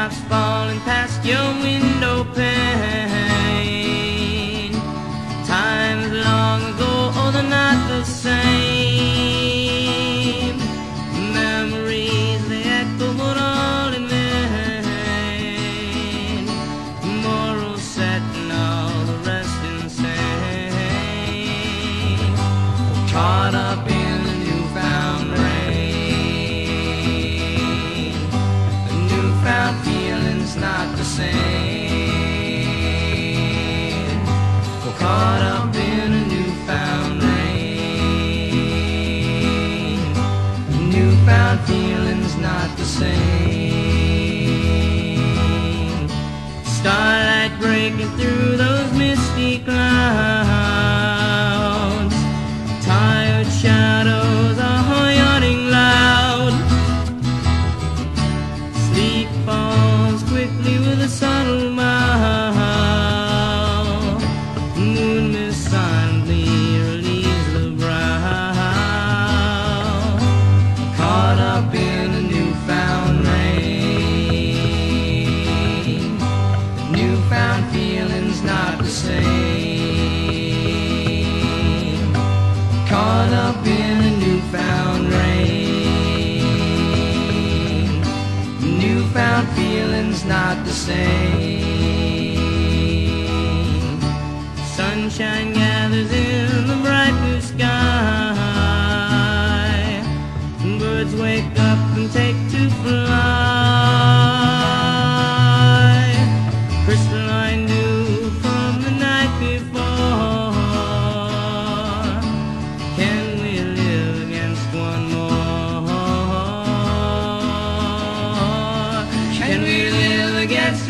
raindrops falling past your window pane. Times long ago, oh, they're not the same. Memories, they echo, but all in vain. Morals set and all the rest insane. Caught up in newfound feeling's not the same. Starlight breaking through those misty clouds. Up in a newfound rain. Newfound feelings not the same. Sunshine gathers in the bright blue sky. Birds wake up and take to fly.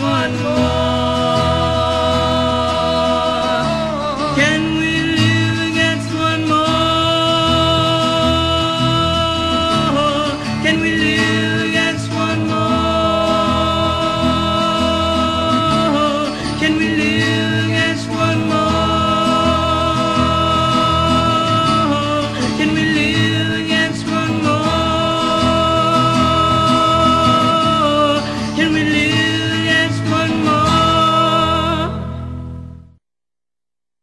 one more.